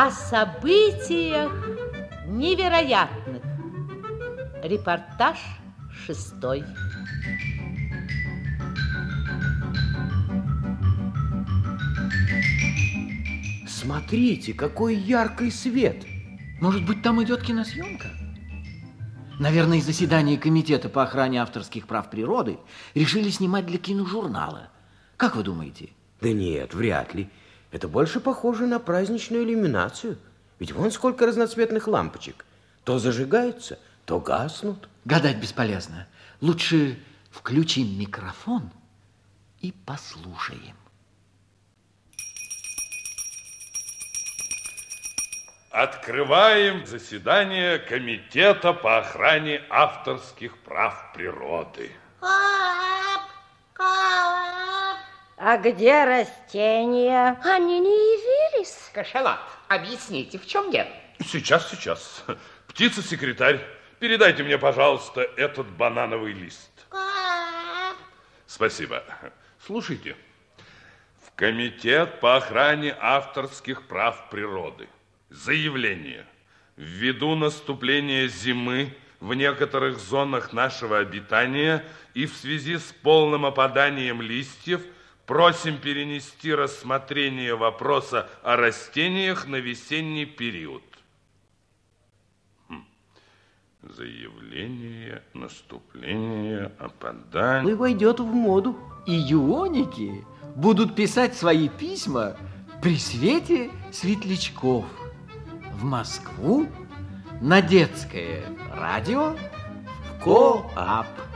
о событиях невероятных. Репортаж шестой. Смотрите, какой яркий свет. Может быть, там идет киносъемка? Наверное, из заседания комитета по охране авторских прав природы решили снимать для киножурнала. Как вы думаете? Да нет, вряд ли. Это больше похоже на праздничную иллюминацию. Ведь вон сколько разноцветных лампочек. То зажигаются, то гаснут. Гадать бесполезно. Лучше включим микрофон и послушаем. Открываем заседание Комитета по охране авторских прав природы. А где растения? Они не явились. Кашалот, объясните, в чем дело? Сейчас, сейчас. Птица-секретарь, передайте мне, пожалуйста, этот банановый лист. Спасибо. Слушайте. В Комитет по охране авторских прав природы Заявление. Ввиду наступления зимы в некоторых зонах нашего обитания и в связи с полным опаданием листьев просим перенести рассмотрение вопроса о растениях на весенний период. Хм. Заявление, наступление, опадание. И войдет в моду. И юоники будут писать свои письма при свете светлячков в Москву на детское радио в КоАП.